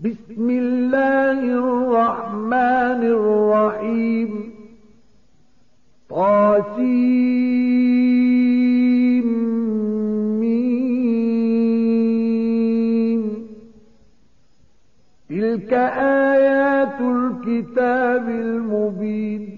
بسم الله الرحمن الرحيم. طاسيم. تلك آيات الكتاب المبين.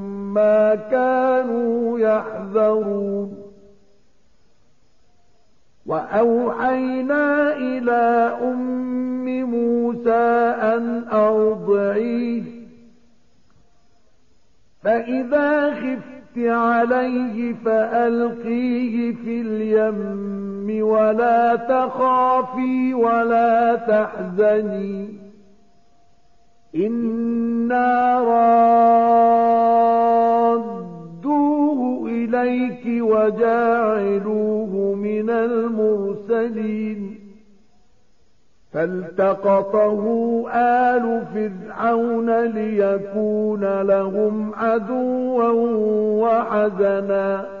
ما كانوا يحذرون وأوحينا إلى أم موسى أن أرضعيه فإذا خفت عليه فألقيه في اليم ولا تخافي ولا تحزني إنا رادوه إليك وجاعلوه من المرسلين فالتقطه آل فرعون ليكون لهم عدوا وحزنا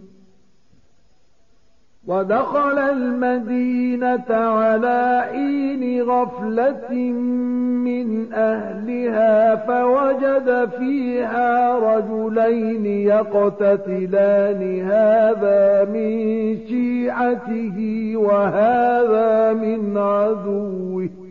ودخل المدينة على حين غفلة من أهلها فوجد فيها رجلين يقتتلان هذا من شيعته وهذا من عدوه.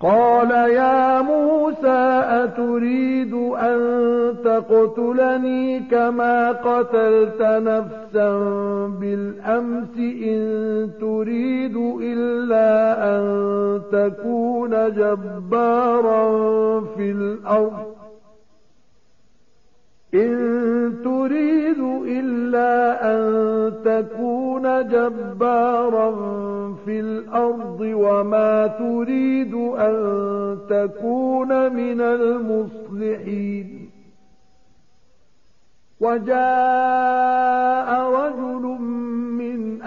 قال يا موسى أتريد أن تقتلني كما قتلت نفسا بالأمس إن تريد إلا أن تكون جبارا في الأرض. إن تريد إلا أن تكون جبارا في الأرض وما تريد أن تكون من المصلحين. وجاء رجل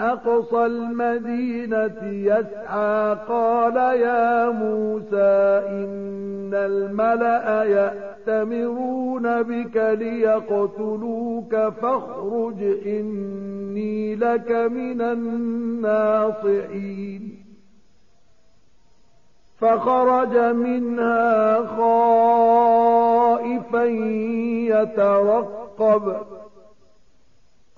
أقصى المدينة يسعى. قال يا موسى إن الملأ يأتمرون بك ليقتلوك فاخرج إني لك من الناصحين. فخرج منها خائفا يترقب.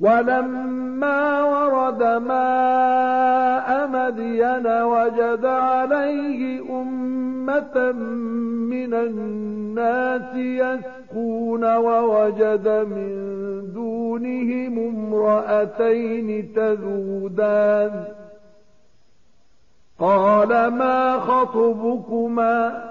ولما ورد ماء مدين وجد عليه أمة من الناس يسكون ووجد من دونهم امرأتين تذودان. قال ما خطبكما؟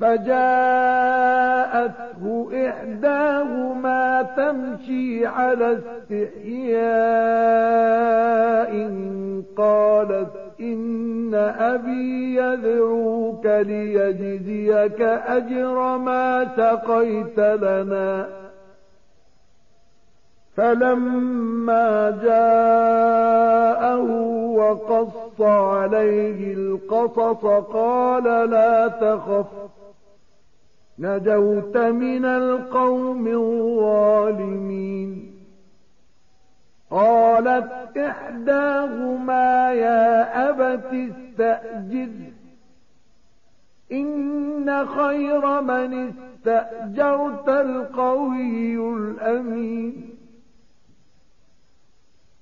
فجاءته إحداهما تمشي على استحياء قالت إن أبي يدعوك ليجزيك أجر ما سقيت لنا. فلما جاءه وقص عليه القصص قال لا تخف نجوت من القوم الظالمين. قالت إحداهما يا أبت استأجر إن خير من استأجرت القوي الأمين.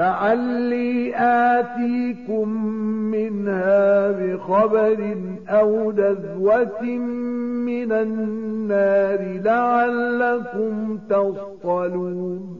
لعلي آتيكم منها بخبر أو دذوة من النار لعلكم تصطلون.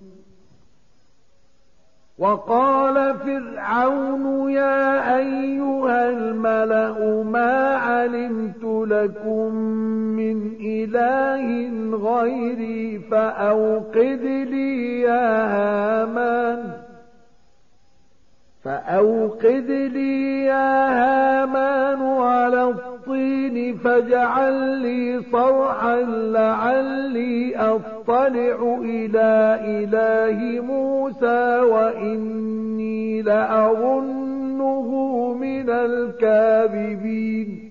وقال فرعون يا أيها الملأ ما علمت لكم من إله غيري فأوقد لي يا هامان فأوقد لي يا هامان على الطين فاجعل لي صرحا لعلي أطلع إلى إله موسى وإني لأظنه من الكاذبين.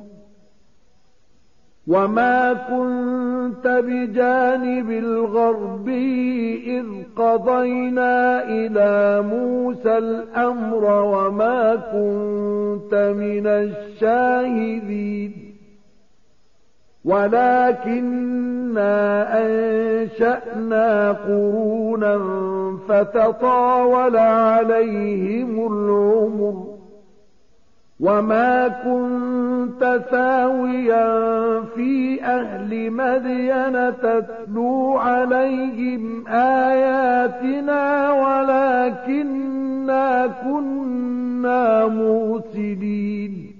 وما كنت بجانب الغرب إذ قضينا إلى موسى الأمر وما كنت من الشاهدين ولكننا أنشأنا قرونا فتطاول عليهم العمر وما كنت ثاويا في أهل مدين تتلو عليهم آياتنا ولكننا كنا مرسلين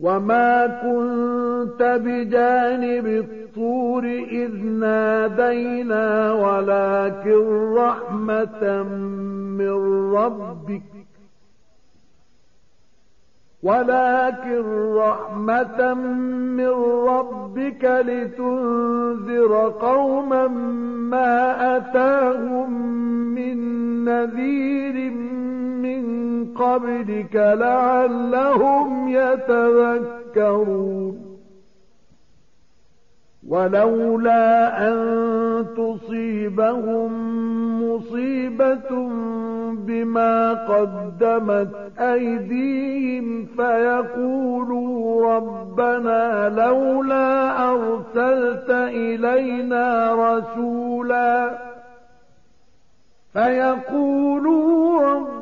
وما كنت بجانب الطور إذ نادينا ولكن رحمة من ربك ولكن رحمة من ربك لتنذر قوما ما أتاهم من نذير من قبلك لعلهم يتذكرون. ولولا أن تصيبهم مصيبة بما قدمت أيديهم فيقولوا ربنا لولا أرسلت إلينا رسولا فيقولوا ربنا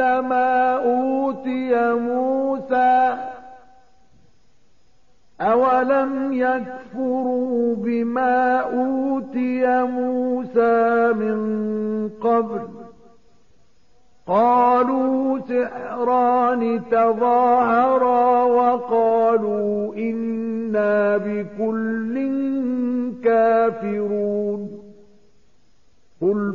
ما أوتي موسى أولم يكفروا بما أوتي موسى من قبل؟ قالوا سحران تظاهرا وقالوا إنا بكل كافرون. قل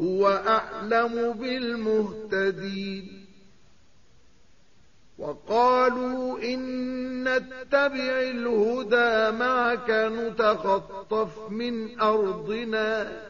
وهو أعلم بالمهتدين. وقالوا إن نتبع الهدى معك نتخطف من أرضنا.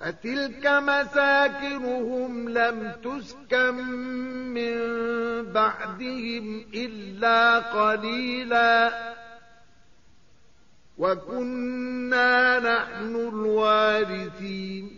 فتلك مساكنهم لم تسكن من بعدهم إلا قليلا. وكنا نحن الوارثين.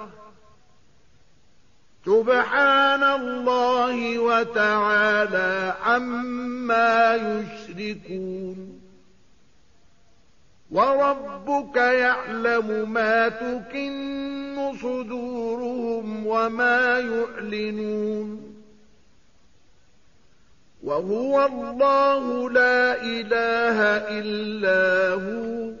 سبحان الله وتعالى عما يشركون. وربك يعلم ما تكن صدورهم وما يعلنون. وهو الله لا إله إلا هو.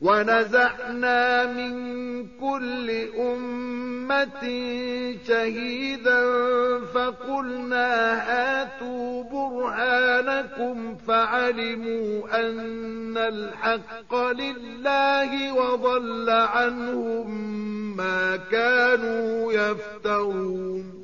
ونزعنا من كل أمة شهيدا فقلنا هاتوا برهانكم فعلموا أن الحق لله وضل عنهم ما كانوا يفترون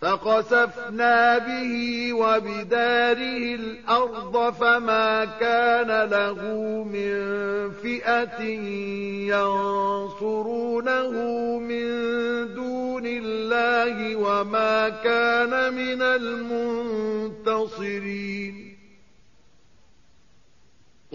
فقسفنا به وبداره الأرض فما كان له من فئة ينصرونه من دون الله وما كان من المنتصرين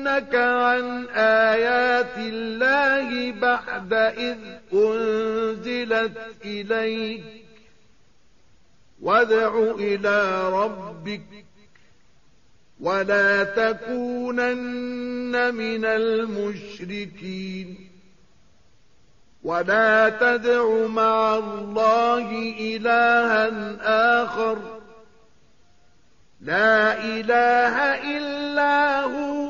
يصدنك عن آيات الله بعد إذ أنزلت إليك وادع إلى ربك ولا تكونن من المشركين ولا تدع مع الله إلها آخر لا إله إلا هو